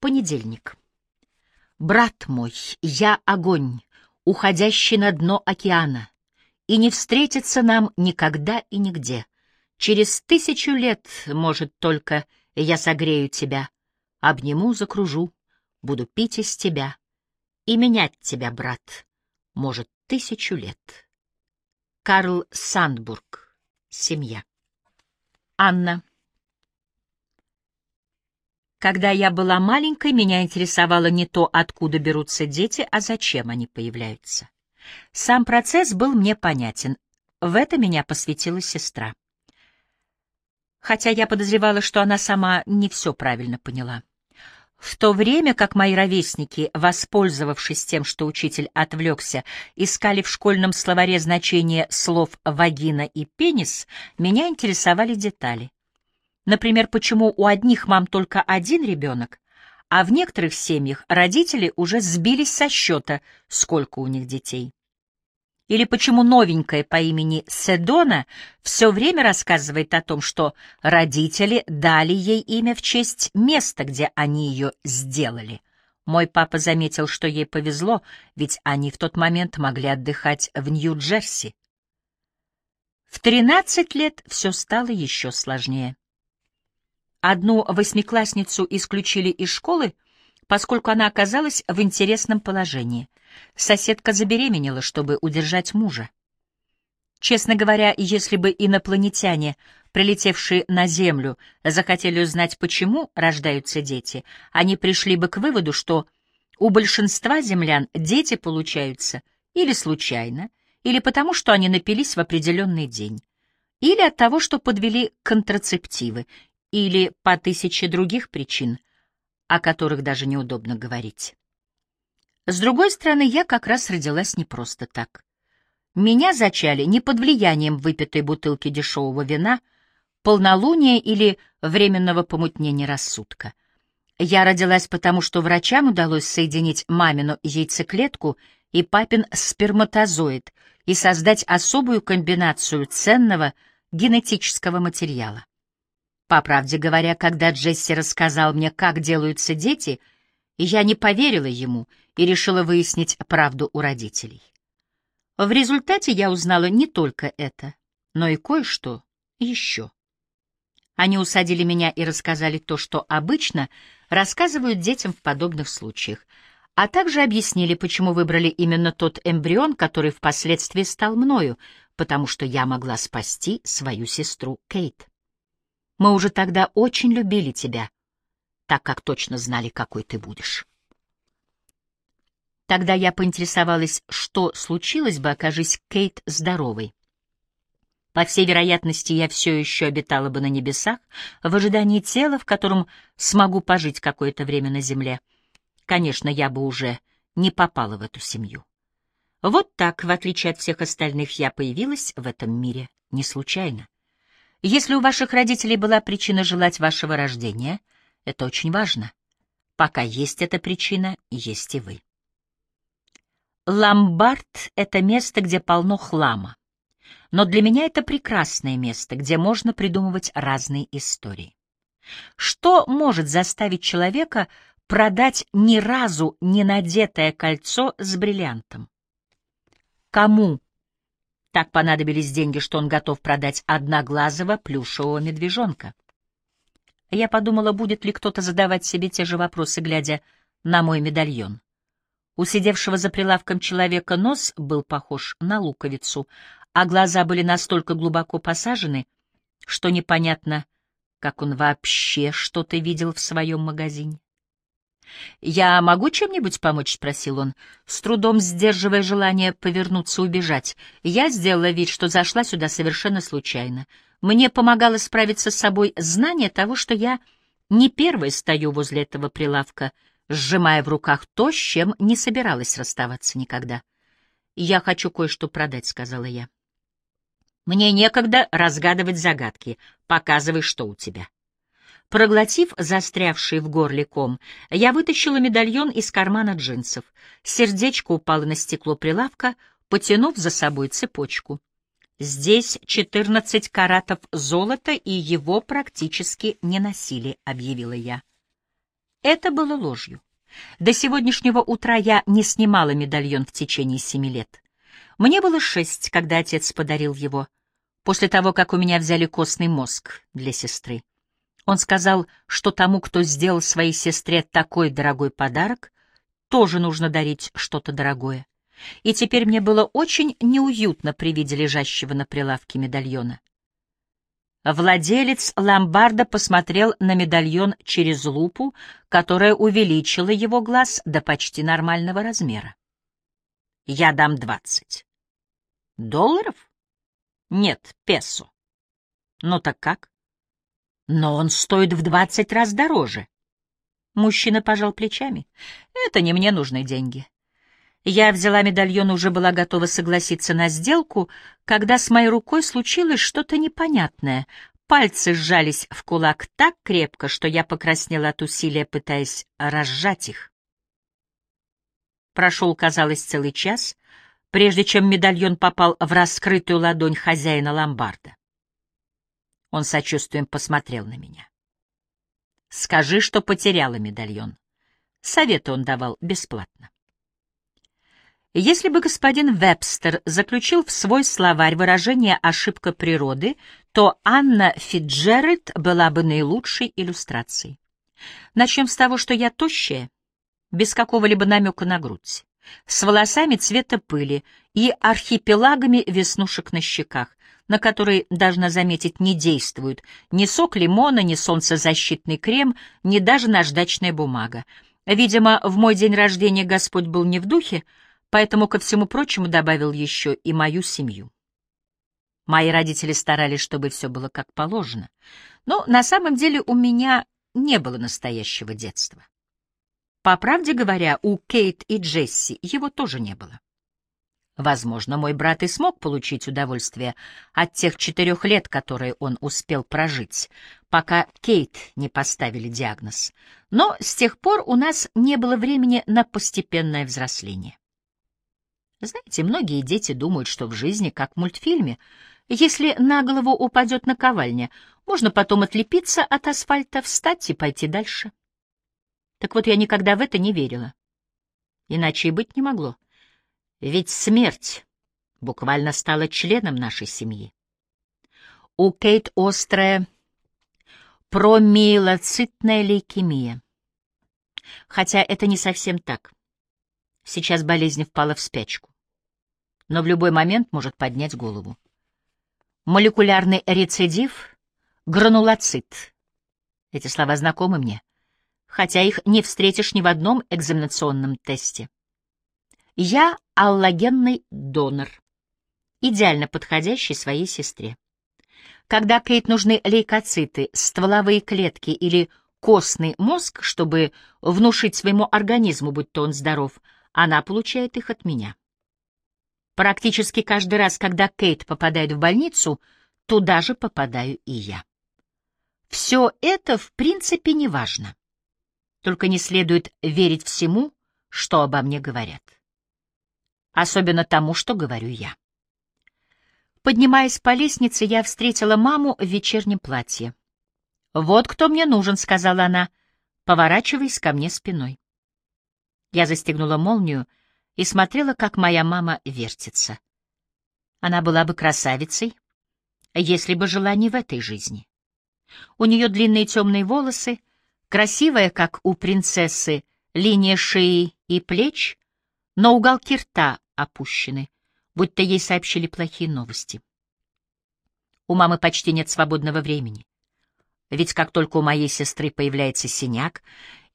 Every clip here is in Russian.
Понедельник. Брат мой, я огонь, уходящий на дно океана, и не встретится нам никогда и нигде. Через тысячу лет, может, только я согрею тебя, обниму, закружу, буду пить из тебя и менять тебя, брат, может, тысячу лет. Карл Сандбург. Семья. Анна. Когда я была маленькой, меня интересовало не то, откуда берутся дети, а зачем они появляются. Сам процесс был мне понятен. В это меня посвятила сестра. Хотя я подозревала, что она сама не все правильно поняла. В то время как мои ровесники, воспользовавшись тем, что учитель отвлекся, искали в школьном словаре значение слов «вагина» и «пенис», меня интересовали детали. Например, почему у одних мам только один ребенок, а в некоторых семьях родители уже сбились со счета, сколько у них детей. Или почему новенькая по имени Седона все время рассказывает о том, что родители дали ей имя в честь места, где они ее сделали. Мой папа заметил, что ей повезло, ведь они в тот момент могли отдыхать в Нью-Джерси. В 13 лет все стало еще сложнее. Одну восьмиклассницу исключили из школы, поскольку она оказалась в интересном положении. Соседка забеременела, чтобы удержать мужа. Честно говоря, если бы инопланетяне, прилетевшие на Землю, захотели узнать, почему рождаются дети, они пришли бы к выводу, что у большинства землян дети получаются или случайно, или потому, что они напились в определенный день, или от того, что подвели контрацептивы, или по тысяче других причин, о которых даже неудобно говорить. С другой стороны, я как раз родилась не просто так. Меня зачали не под влиянием выпитой бутылки дешевого вина, полнолуния или временного помутнения рассудка. Я родилась потому, что врачам удалось соединить мамину яйцеклетку и папин сперматозоид и создать особую комбинацию ценного генетического материала. По правде говоря, когда Джесси рассказал мне, как делаются дети, я не поверила ему и решила выяснить правду у родителей. В результате я узнала не только это, но и кое-что еще. Они усадили меня и рассказали то, что обычно рассказывают детям в подобных случаях, а также объяснили, почему выбрали именно тот эмбрион, который впоследствии стал мною, потому что я могла спасти свою сестру Кейт. Мы уже тогда очень любили тебя, так как точно знали, какой ты будешь. Тогда я поинтересовалась, что случилось бы, окажись Кейт здоровой. По всей вероятности, я все еще обитала бы на небесах, в ожидании тела, в котором смогу пожить какое-то время на земле. Конечно, я бы уже не попала в эту семью. Вот так, в отличие от всех остальных, я появилась в этом мире не случайно. Если у ваших родителей была причина желать вашего рождения, это очень важно. Пока есть эта причина, есть и вы. Ломбард — это место, где полно хлама. Но для меня это прекрасное место, где можно придумывать разные истории. Что может заставить человека продать ни разу не надетое кольцо с бриллиантом? Кому так понадобились деньги, что он готов продать одноглазого плюшевого медвежонка. Я подумала, будет ли кто-то задавать себе те же вопросы, глядя на мой медальон. У сидевшего за прилавком человека нос был похож на луковицу, а глаза были настолько глубоко посажены, что непонятно, как он вообще что-то видел в своем магазине. «Я могу чем-нибудь помочь?» — спросил он, с трудом сдерживая желание повернуться убежать. Я сделала вид, что зашла сюда совершенно случайно. Мне помогало справиться с собой знание того, что я не первой стою возле этого прилавка, сжимая в руках то, с чем не собиралась расставаться никогда. «Я хочу кое-что продать», — сказала я. «Мне некогда разгадывать загадки. Показывай, что у тебя». Проглотив застрявший в горле ком, я вытащила медальон из кармана джинсов. Сердечко упало на стекло прилавка, потянув за собой цепочку. «Здесь четырнадцать каратов золота, и его практически не носили», — объявила я. Это было ложью. До сегодняшнего утра я не снимала медальон в течение семи лет. Мне было шесть, когда отец подарил его, после того, как у меня взяли костный мозг для сестры. Он сказал, что тому, кто сделал своей сестре такой дорогой подарок, тоже нужно дарить что-то дорогое. И теперь мне было очень неуютно при виде лежащего на прилавке медальона. Владелец ломбарда посмотрел на медальон через лупу, которая увеличила его глаз до почти нормального размера. «Я дам двадцать». «Долларов?» «Нет, песо». «Ну так как?» «Но он стоит в двадцать раз дороже». Мужчина пожал плечами. «Это не мне нужны деньги. Я взяла медальон и уже была готова согласиться на сделку, когда с моей рукой случилось что-то непонятное. Пальцы сжались в кулак так крепко, что я покраснела от усилия, пытаясь разжать их. Прошел, казалось, целый час, прежде чем медальон попал в раскрытую ладонь хозяина ломбарда. Он сочувствием посмотрел на меня. «Скажи, что потеряла медальон». Советы он давал бесплатно. Если бы господин Вебстер заключил в свой словарь выражение «ошибка природы», то Анна Фитджеральд была бы наилучшей иллюстрацией. Начнем с того, что я тощая, без какого-либо намека на грудь, с волосами цвета пыли и архипелагами веснушек на щеках, на которые, должна заметить, не действуют ни сок лимона, ни солнцезащитный крем, ни даже наждачная бумага. Видимо, в мой день рождения Господь был не в духе, поэтому ко всему прочему добавил еще и мою семью. Мои родители старались, чтобы все было как положено, но на самом деле у меня не было настоящего детства. По правде говоря, у Кейт и Джесси его тоже не было. Возможно, мой брат и смог получить удовольствие от тех четырех лет, которые он успел прожить, пока Кейт не поставили диагноз. Но с тех пор у нас не было времени на постепенное взросление. Знаете, многие дети думают, что в жизни, как в мультфильме, если на голову упадет наковальня, можно потом отлепиться от асфальта, встать и пойти дальше. Так вот, я никогда в это не верила. Иначе и быть не могло. Ведь смерть буквально стала членом нашей семьи. У Кейт острая промиелоцитная лейкемия. Хотя это не совсем так. Сейчас болезнь впала в спячку. Но в любой момент может поднять голову. Молекулярный рецидив — гранулоцит. Эти слова знакомы мне, хотя их не встретишь ни в одном экзаменационном тесте. Я аллогенный донор, идеально подходящий своей сестре. Когда Кейт нужны лейкоциты, стволовые клетки или костный мозг, чтобы внушить своему организму, будь то он здоров, она получает их от меня. Практически каждый раз, когда Кейт попадает в больницу, туда же попадаю и я. Все это, в принципе, не важно. Только не следует верить всему, что обо мне говорят. Особенно тому, что говорю я. Поднимаясь по лестнице, я встретила маму в вечернем платье. «Вот кто мне нужен», — сказала она, поворачиваясь ко мне спиной. Я застегнула молнию и смотрела, как моя мама вертится. Она была бы красавицей, если бы жила не в этой жизни. У нее длинные темные волосы, красивая, как у принцессы, линия шеи и плеч, но уголки рта опущены, будто ей сообщили плохие новости. У мамы почти нет свободного времени. Ведь как только у моей сестры появляется синяк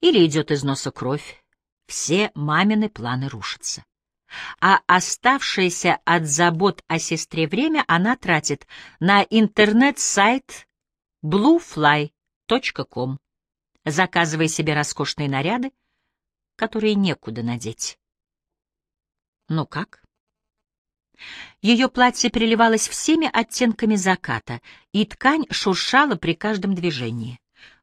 или идет из носа кровь, все мамины планы рушатся. А оставшееся от забот о сестре время она тратит на интернет-сайт bluefly.com, заказывая себе роскошные наряды, которые некуда надеть. Ну как? Ее платье переливалось всеми оттенками заката, и ткань шуршала при каждом движении.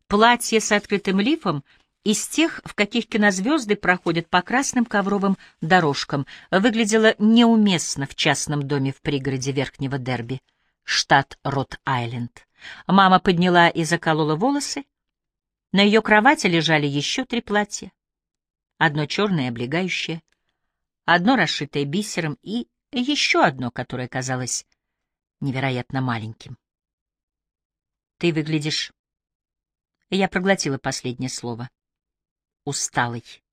Платье с открытым лифом — из тех, в каких кинозвезды проходят по красным ковровым дорожкам, выглядела неуместно в частном доме в пригороде Верхнего Дерби, штат Рот-Айленд. Мама подняла и заколола волосы. На ее кровати лежали еще три платья. Одно черное облегающее, одно расшитое бисером и еще одно, которое казалось невероятно маленьким. Ты выглядишь... Я проглотила последнее слово. Усталый.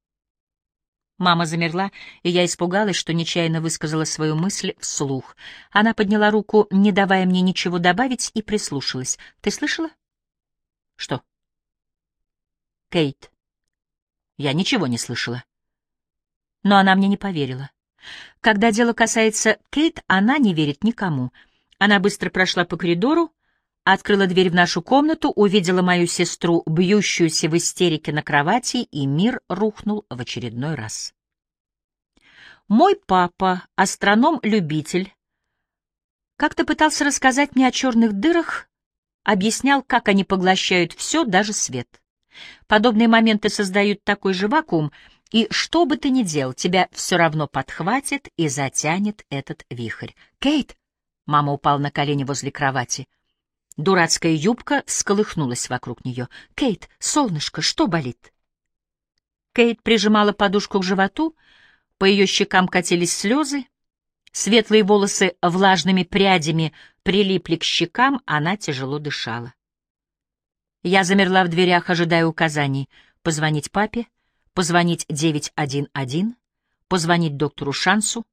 Мама замерла, и я испугалась, что нечаянно высказала свою мысль вслух. Она подняла руку, не давая мне ничего добавить, и прислушалась. «Ты слышала?» «Что?» «Кейт». Я ничего не слышала. Но она мне не поверила. Когда дело касается Кейт, она не верит никому. Она быстро прошла по коридору, открыла дверь в нашу комнату, увидела мою сестру, бьющуюся в истерике на кровати, и мир рухнул в очередной раз. Мой папа, астроном-любитель, как-то пытался рассказать мне о черных дырах, объяснял, как они поглощают все, даже свет. Подобные моменты создают такой же вакуум, и что бы ты ни делал, тебя все равно подхватит и затянет этот вихрь. «Кейт!» — мама упала на колени возле кровати. Дурацкая юбка всколыхнулась вокруг нее. «Кейт, солнышко, что болит?» Кейт прижимала подушку к животу, по ее щекам катились слезы, светлые волосы влажными прядями прилипли к щекам, она тяжело дышала. Я замерла в дверях, ожидая указаний. Позвонить папе, позвонить 911, позвонить доктору Шансу.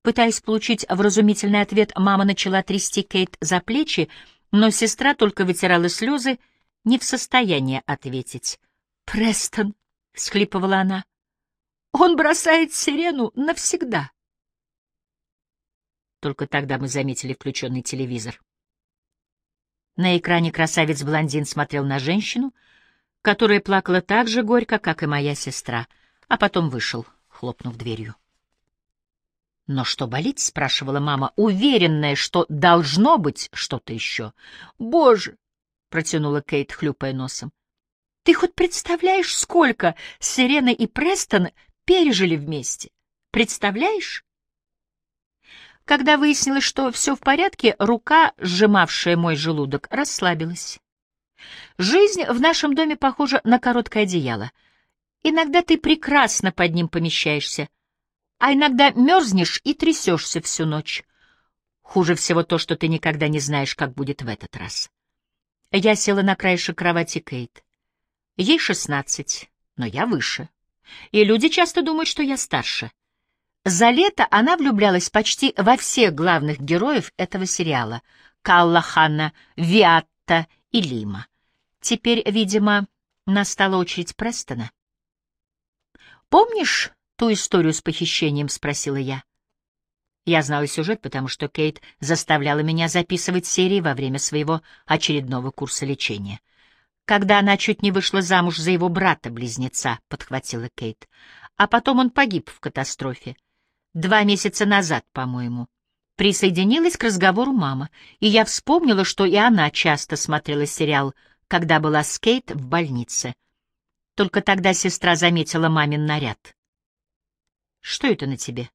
Пытаясь получить вразумительный ответ, мама начала трясти Кейт за плечи, но сестра только вытирала слезы, не в состоянии ответить. «Престон!» — всхлипывала она. «Он бросает сирену навсегда!» Только тогда мы заметили включенный телевизор. На экране красавец-блондин смотрел на женщину, которая плакала так же горько, как и моя сестра, а потом вышел, хлопнув дверью. «Но что болит?» — спрашивала мама, уверенная, что должно быть что-то еще. «Боже!» — протянула Кейт, хлюпая носом. «Ты хоть представляешь, сколько Сирена и Престон пережили вместе? Представляешь?» Когда выяснилось, что все в порядке, рука, сжимавшая мой желудок, расслабилась. Жизнь в нашем доме похожа на короткое одеяло. Иногда ты прекрасно под ним помещаешься, а иногда мерзнешь и трясешься всю ночь. Хуже всего то, что ты никогда не знаешь, как будет в этот раз. Я села на краешек кровати Кейт. Ей шестнадцать, но я выше. И люди часто думают, что я старше. За лето она влюблялась почти во всех главных героев этого сериала — Каллахана, Виатта и Лима. Теперь, видимо, настала очередь Престона. «Помнишь ту историю с похищением?» — спросила я. Я знала сюжет, потому что Кейт заставляла меня записывать серии во время своего очередного курса лечения. Когда она чуть не вышла замуж за его брата-близнеца, — подхватила Кейт. А потом он погиб в катастрофе два месяца назад, по-моему. Присоединилась к разговору мама, и я вспомнила, что и она часто смотрела сериал, когда была с Кейт в больнице. Только тогда сестра заметила мамин наряд. «Что это на тебе?»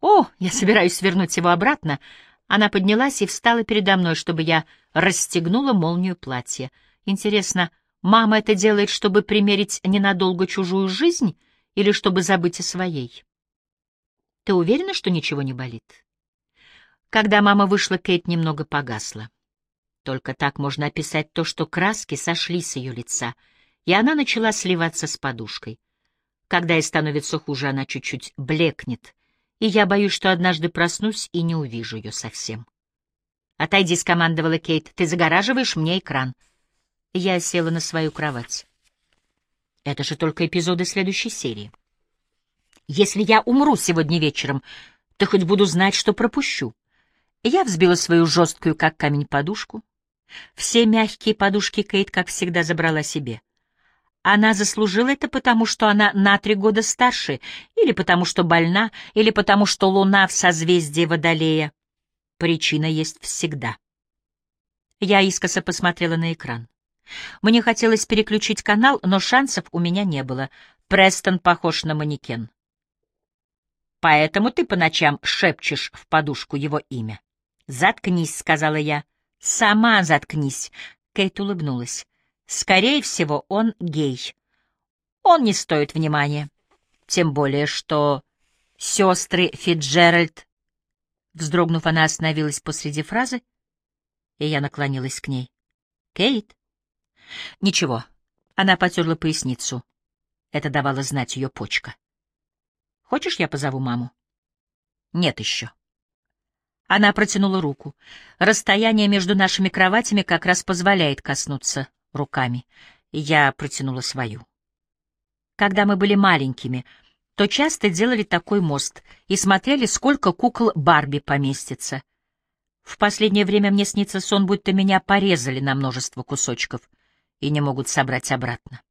«О, я собираюсь вернуть его обратно». Она поднялась и встала передо мной, чтобы я расстегнула молнию платья. Интересно, мама это делает, чтобы примерить ненадолго чужую жизнь или чтобы забыть о своей? Ты уверена, что ничего не болит? Когда мама вышла, Кейт немного погасла. Только так можно описать то, что краски сошли с ее лица, и она начала сливаться с подушкой. Когда ей становится хуже, она чуть-чуть блекнет, и я боюсь, что однажды проснусь и не увижу ее совсем. «Отойди», — скомандовала Кейт, — «ты загораживаешь мне экран». Я села на свою кровать. Это же только эпизоды следующей серии. Если я умру сегодня вечером, то хоть буду знать, что пропущу. Я взбила свою жесткую, как камень, подушку. Все мягкие подушки Кейт, как всегда, забрала себе. Она заслужила это потому, что она на три года старше, или потому, что больна, или потому, что луна в созвездии Водолея. Причина есть всегда. Я искоса посмотрела на экран. Мне хотелось переключить канал, но шансов у меня не было. Престон похож на манекен. Поэтому ты по ночам шепчешь в подушку его имя. «Заткнись», — сказала я. «Сама заткнись», — Кейт улыбнулась. Скорее всего, он гей. Он не стоит внимания. Тем более, что сестры Фитджеральд... Вздрогнув, она остановилась посреди фразы, и я наклонилась к ней. «Кейт?» «Ничего». Она потерла поясницу. Это давало знать ее почка. «Хочешь, я позову маму?» «Нет еще». Она протянула руку. Расстояние между нашими кроватями как раз позволяет коснуться руками. Я протянула свою. Когда мы были маленькими, то часто делали такой мост и смотрели, сколько кукол Барби поместится. В последнее время мне снится сон, будто меня порезали на множество кусочков и не могут собрать обратно.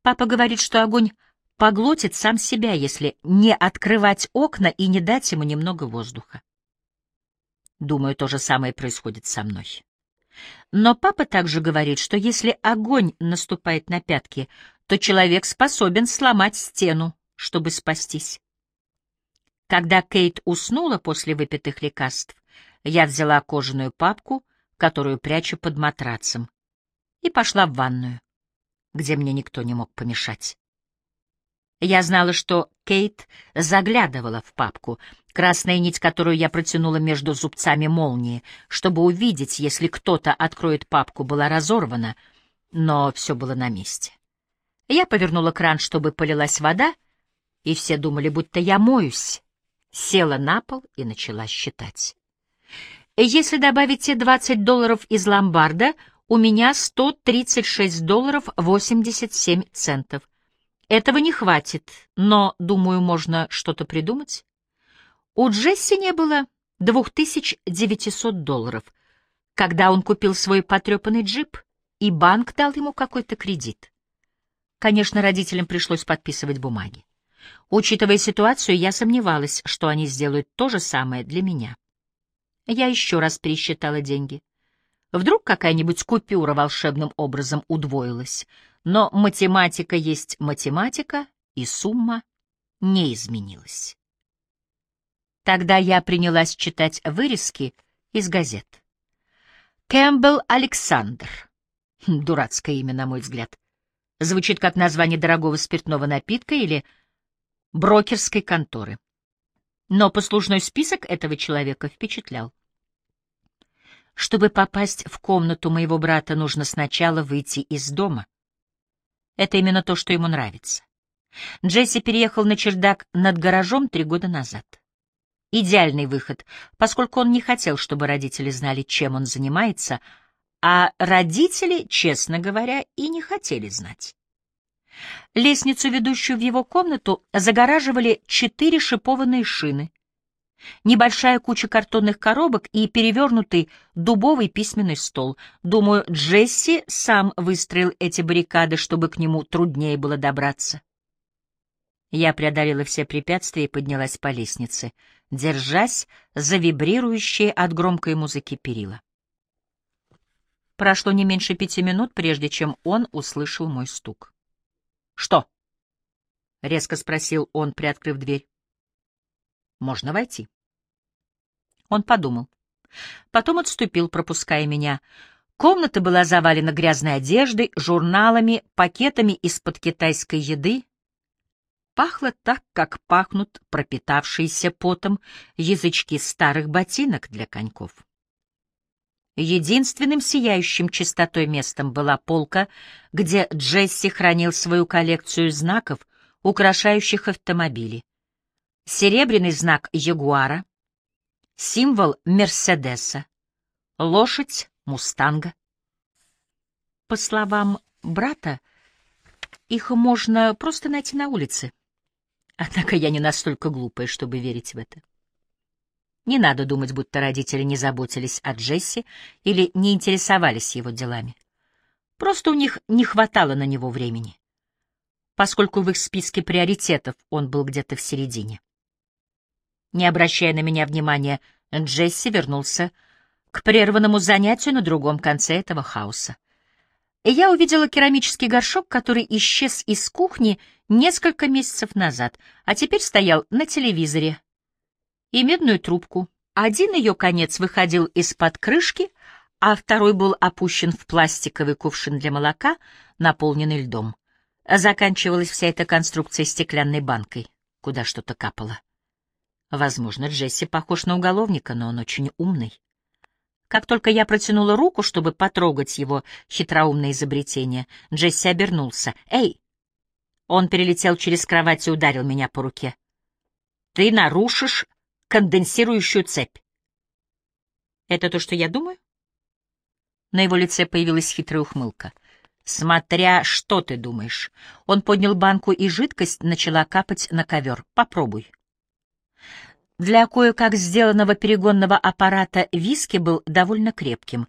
Папа говорит, что огонь поглотит сам себя, если не открывать окна и не дать ему немного воздуха. Думаю, то же самое происходит со мной. Но папа также говорит, что если огонь наступает на пятки, то человек способен сломать стену, чтобы спастись. Когда Кейт уснула после выпитых лекарств, я взяла кожаную папку, которую прячу под матрацем, и пошла в ванную, где мне никто не мог помешать. Я знала, что Кейт заглядывала в папку, красная нить, которую я протянула между зубцами молнии, чтобы увидеть, если кто-то откроет папку, была разорвана, но все было на месте. Я повернула кран, чтобы полилась вода, и все думали, будто я моюсь. Села на пол и начала считать. Если добавить те 20 долларов из ломбарда, у меня 136 долларов 87 центов. Этого не хватит, но, думаю, можно что-то придумать. У Джесси не было 2900 долларов, когда он купил свой потрепанный джип, и банк дал ему какой-то кредит. Конечно, родителям пришлось подписывать бумаги. Учитывая ситуацию, я сомневалась, что они сделают то же самое для меня. Я еще раз пересчитала деньги. Вдруг какая-нибудь купюра волшебным образом удвоилась — но математика есть математика, и сумма не изменилась. Тогда я принялась читать вырезки из газет. Кэмпбелл Александр. Дурацкое имя, на мой взгляд. Звучит как название дорогого спиртного напитка или брокерской конторы. Но послужной список этого человека впечатлял. Чтобы попасть в комнату моего брата, нужно сначала выйти из дома. Это именно то, что ему нравится. Джесси переехал на чердак над гаражом три года назад. Идеальный выход, поскольку он не хотел, чтобы родители знали, чем он занимается, а родители, честно говоря, и не хотели знать. Лестницу, ведущую в его комнату, загораживали четыре шипованные шины, Небольшая куча картонных коробок и перевернутый дубовый письменный стол. Думаю, Джесси сам выстроил эти баррикады, чтобы к нему труднее было добраться. Я преодолела все препятствия и поднялась по лестнице, держась за вибрирующие от громкой музыки перила. Прошло не меньше пяти минут, прежде чем он услышал мой стук. «Что?» — резко спросил он, приоткрыв дверь. Можно войти. Он подумал. Потом отступил, пропуская меня. Комната была завалена грязной одеждой, журналами, пакетами из-под китайской еды. Пахло так, как пахнут пропитавшиеся потом язычки старых ботинок для коньков. Единственным сияющим чистотой местом была полка, где Джесси хранил свою коллекцию знаков, украшающих автомобили серебряный знак Ягуара, символ Мерседеса, лошадь Мустанга. По словам брата, их можно просто найти на улице. Однако я не настолько глупая, чтобы верить в это. Не надо думать, будто родители не заботились о Джесси или не интересовались его делами. Просто у них не хватало на него времени, поскольку в их списке приоритетов он был где-то в середине. Не обращая на меня внимания, Джесси вернулся к прерванному занятию на другом конце этого хаоса. И я увидела керамический горшок, который исчез из кухни несколько месяцев назад, а теперь стоял на телевизоре, и медную трубку. Один ее конец выходил из-под крышки, а второй был опущен в пластиковый кувшин для молока, наполненный льдом. Заканчивалась вся эта конструкция стеклянной банкой, куда что-то капало. Возможно, Джесси похож на уголовника, но он очень умный. Как только я протянула руку, чтобы потрогать его хитроумное изобретение, Джесси обернулся. «Эй!» Он перелетел через кровать и ударил меня по руке. «Ты нарушишь конденсирующую цепь». «Это то, что я думаю?» На его лице появилась хитрая ухмылка. «Смотря что ты думаешь». Он поднял банку, и жидкость начала капать на ковер. «Попробуй». Для кое-как сделанного перегонного аппарата виски был довольно крепким.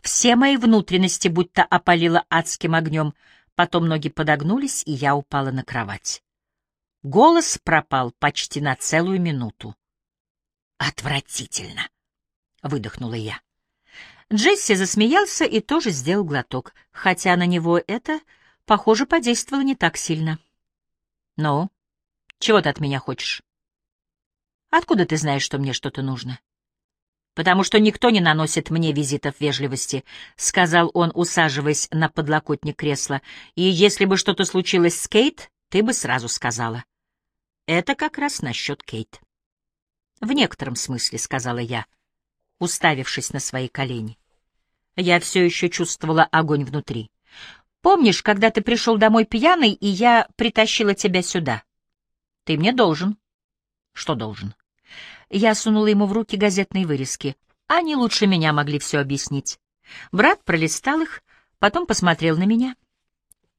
Все мои внутренности будто опалило адским огнем, потом ноги подогнулись, и я упала на кровать. Голос пропал почти на целую минуту. «Отвратительно!» — выдохнула я. Джесси засмеялся и тоже сделал глоток, хотя на него это, похоже, подействовало не так сильно. «Ну, чего ты от меня хочешь?» Откуда ты знаешь, что мне что-то нужно? Потому что никто не наносит мне визитов вежливости, сказал он, усаживаясь на подлокотник кресла. И если бы что-то случилось с Кейт, ты бы сразу сказала. Это как раз насчет Кейт. В некотором смысле, сказала я, уставившись на свои колени. Я все еще чувствовала огонь внутри. Помнишь, когда ты пришел домой пьяный, и я притащила тебя сюда? Ты мне должен. Что должен? Я сунула ему в руки газетные вырезки. Они лучше меня могли все объяснить. Брат пролистал их, потом посмотрел на меня.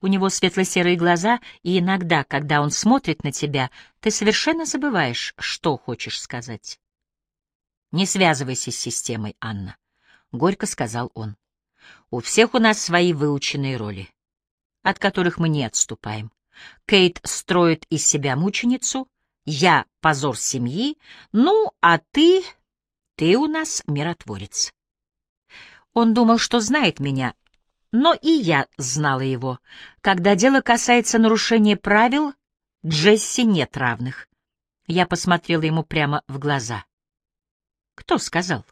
У него светло-серые глаза, и иногда, когда он смотрит на тебя, ты совершенно забываешь, что хочешь сказать. «Не связывайся с системой, Анна», — горько сказал он. «У всех у нас свои выученные роли, от которых мы не отступаем. Кейт строит из себя мученицу, я — позор семьи, ну, а ты... ты у нас миротворец. Он думал, что знает меня, но и я знала его. Когда дело касается нарушения правил, Джесси нет равных. Я посмотрела ему прямо в глаза. Кто сказал?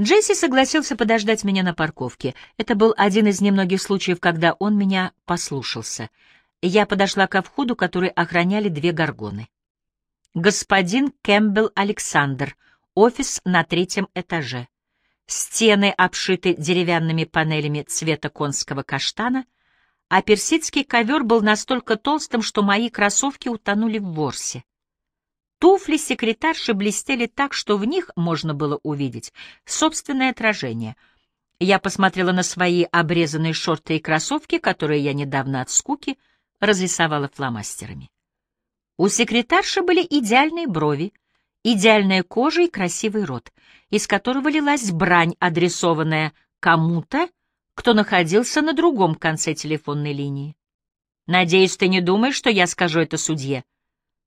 Джесси согласился подождать меня на парковке. Это был один из немногих случаев, когда он меня послушался — я подошла ко входу, который охраняли две горгоны. Господин Кэмпбелл Александр, офис на третьем этаже. Стены обшиты деревянными панелями цвета конского каштана, а персидский ковер был настолько толстым, что мои кроссовки утонули в ворсе. Туфли секретарши блестели так, что в них можно было увидеть собственное отражение. Я посмотрела на свои обрезанные шорты и кроссовки, которые я недавно от скуки разрисовала фломастерами. У секретарши были идеальные брови, идеальная кожа и красивый рот, из которого лилась брань, адресованная кому-то, кто находился на другом конце телефонной линии. «Надеюсь, ты не думаешь, что я скажу это судье?»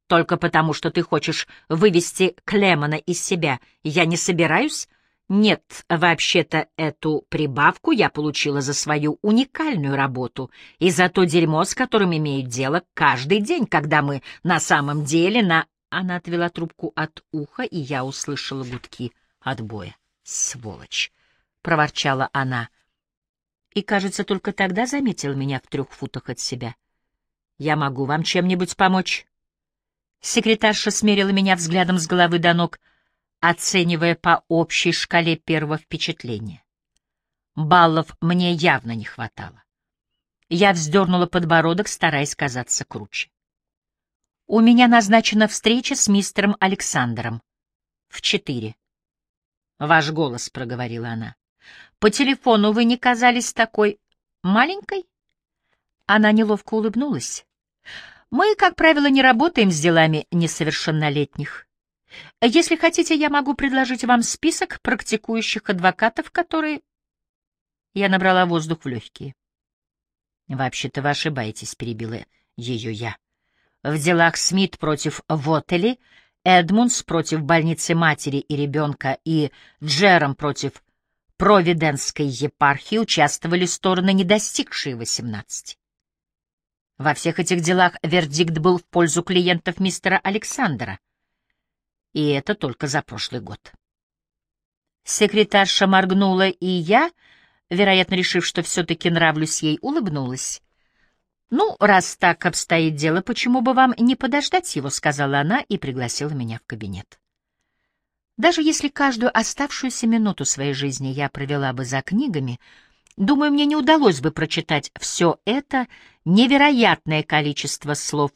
Только потому, что ты хочешь вывести Клемана из себя, я не собираюсь нет, вообще-то эту прибавку я получила за свою уникальную работу и за то дерьмо, с которым имеют дело каждый день, когда мы на самом деле на... Она отвела трубку от уха, и я услышала гудки отбоя. «Сволочь!» — проворчала она. И, кажется, только тогда заметил меня в трех футах от себя. «Я могу вам чем-нибудь помочь?» Секретарша смерила меня взглядом с головы до ног — оценивая по общей шкале первого впечатления. Баллов мне явно не хватало. Я вздернула подбородок, стараясь казаться круче. «У меня назначена встреча с мистером Александром. В четыре». «Ваш голос», — проговорила она. «По телефону вы не казались такой маленькой?» Она неловко улыбнулась. «Мы, как правило, не работаем с делами несовершеннолетних. Если хотите, я могу предложить вам список практикующих адвокатов, которые... Я набрала воздух в легкие. Вообще-то вы ошибаетесь, перебила ее я. В делах Смит против Вотели, Эдмундс против больницы матери и ребенка и Джером против Провиденской епархии участвовали стороны, не достигшие восемнадцати. Во всех этих делах вердикт был в пользу клиентов мистера Александра — и это только за прошлый год. Секретарша моргнула, и я, вероятно, решив, что все-таки нравлюсь ей, улыбнулась. «Ну, раз так обстоит дело, почему бы вам не подождать его?» — сказала она и пригласила меня в кабинет. Даже если каждую оставшуюся минуту своей жизни я провела бы за книгами, думаю, мне не удалось бы прочитать все это невероятное количество слов,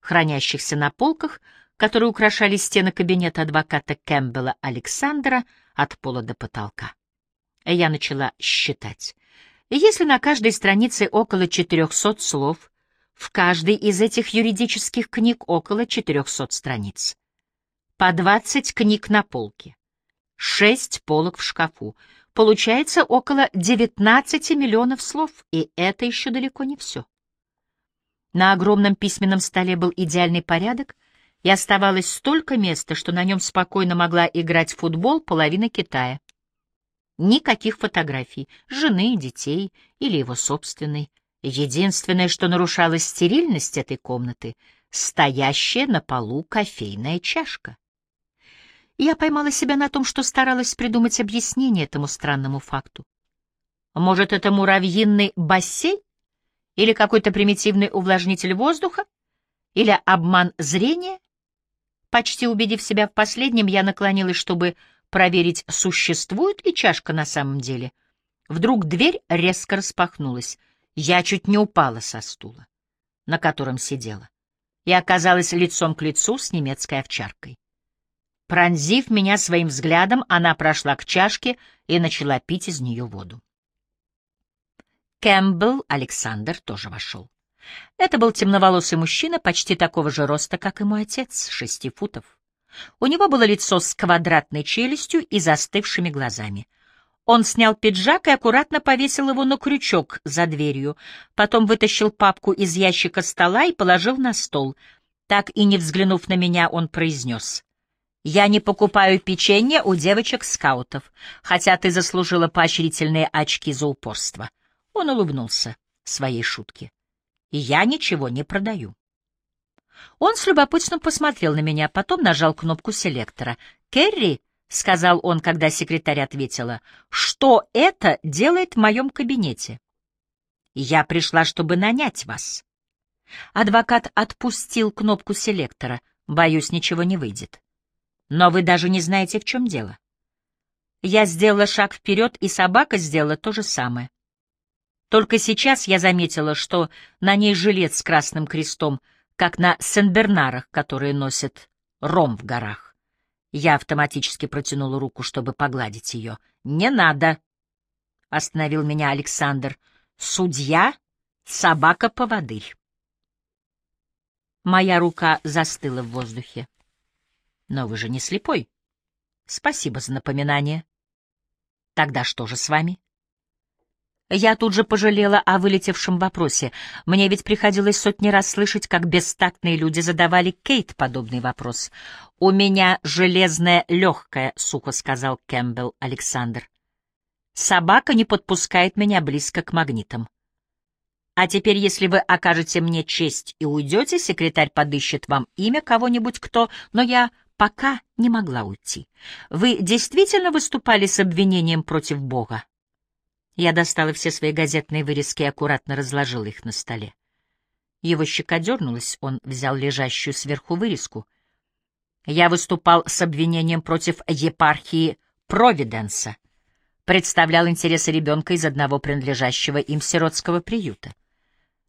хранящихся на полках, которые украшали стены кабинета адвоката Кэмпбелла Александра от пола до потолка. Я начала считать. Если на каждой странице около 400 слов, в каждой из этих юридических книг около 400 страниц. По 20 книг на полке, 6 полок в шкафу. Получается около 19 миллионов слов, и это еще далеко не все. На огромном письменном столе был идеальный порядок, и оставалось столько места, что на нем спокойно могла играть в футбол половина Китая. Никаких фотографий жены, детей или его собственной. Единственное, что нарушало стерильность этой комнаты — стоящая на полу кофейная чашка. Я поймала себя на том, что старалась придумать объяснение этому странному факту. Может, это муравьиный бассейн? Или какой-то примитивный увлажнитель воздуха? Или обман зрения? Почти убедив себя в последнем, я наклонилась, чтобы проверить, существует ли чашка на самом деле. Вдруг дверь резко распахнулась. Я чуть не упала со стула, на котором сидела, и оказалась лицом к лицу с немецкой овчаркой. Пронзив меня своим взглядом, она прошла к чашке и начала пить из нее воду. Кэмпбелл Александр тоже вошел. Это был темноволосый мужчина, почти такого же роста, как и мой отец, шести футов. У него было лицо с квадратной челюстью и застывшими глазами. Он снял пиджак и аккуратно повесил его на крючок за дверью, потом вытащил папку из ящика стола и положил на стол. Так и не взглянув на меня, он произнес. «Я не покупаю печенье у девочек-скаутов, хотя ты заслужила поощрительные очки за упорство». Он улыбнулся своей шутке и я ничего не продаю. Он с любопытством посмотрел на меня, потом нажал кнопку селектора. «Керри», — сказал он, когда секретарь ответила, — «что это делает в моем кабинете?» «Я пришла, чтобы нанять вас». Адвокат отпустил кнопку селектора. «Боюсь, ничего не выйдет». «Но вы даже не знаете, в чем дело». Я сделала шаг вперед, и собака сделала то же самое. Только сейчас я заметила, что на ней жилет с красным крестом, как на сенбернарах, которые носят ром в горах. Я автоматически протянула руку, чтобы погладить ее. «Не надо!» — остановил меня Александр. «Судья — собака-поводырь». Моя рука застыла в воздухе. «Но вы же не слепой. Спасибо за напоминание. Тогда что же с вами?» Я тут же пожалела о вылетевшем вопросе. Мне ведь приходилось сотни раз слышать, как бестактные люди задавали Кейт подобный вопрос. «У меня железная легкая», — сухо сказал Кэмпбелл Александр. «Собака не подпускает меня близко к магнитам». А теперь, если вы окажете мне честь и уйдете, секретарь подыщет вам имя кого-нибудь, кто... Но я пока не могла уйти. Вы действительно выступали с обвинением против Бога? Я достала все свои газетные вырезки и аккуратно разложила их на столе. Его щека дернулась, он взял лежащую сверху вырезку. Я выступал с обвинением против епархии Провиденса, представлял интересы ребенка из одного принадлежащего им сиротского приюта.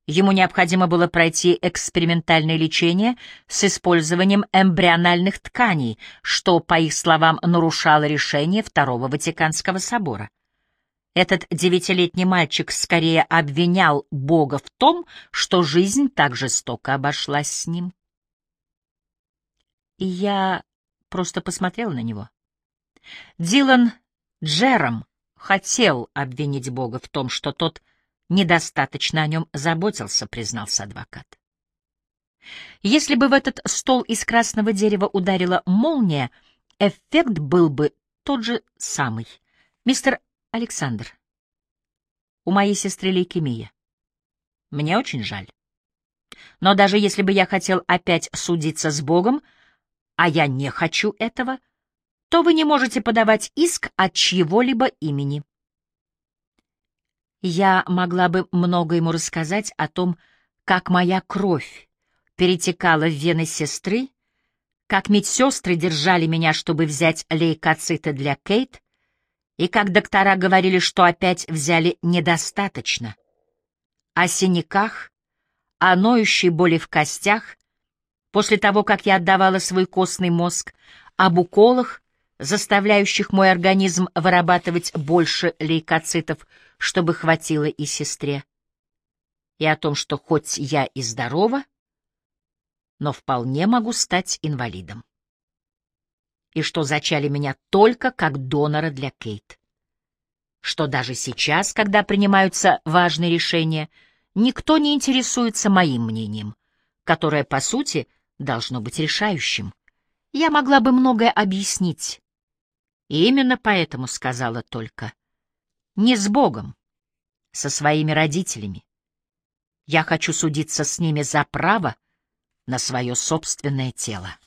Ему необходимо было пройти экспериментальное лечение с использованием эмбриональных тканей, что, по их словам, нарушало решение Второго Ватиканского собора. Этот девятилетний мальчик скорее обвинял Бога в том, что жизнь так жестоко обошлась с ним. И я просто посмотрел на него. Дилан Джером хотел обвинить Бога в том, что тот недостаточно о нем заботился, признался адвокат. Если бы в этот стол из красного дерева ударила молния, эффект был бы тот же самый. Мистер Александр, у моей сестры лейкемия. Мне очень жаль. Но даже если бы я хотел опять судиться с Богом, а я не хочу этого, то вы не можете подавать иск от чьего-либо имени. Я могла бы много ему рассказать о том, как моя кровь перетекала в вены сестры, как медсестры держали меня, чтобы взять лейкоциты для Кейт, и как доктора говорили, что опять взяли недостаточно. О синяках, о ноющей боли в костях, после того, как я отдавала свой костный мозг, об уколах, заставляющих мой организм вырабатывать больше лейкоцитов, чтобы хватило и сестре, и о том, что хоть я и здорова, но вполне могу стать инвалидом. И что зачали меня только как донора для Кейт. Что даже сейчас, когда принимаются важные решения, никто не интересуется моим мнением, которое, по сути, должно быть решающим. Я могла бы многое объяснить. И именно поэтому сказала только «не с Богом, со своими родителями. Я хочу судиться с ними за право, на свое собственное тело.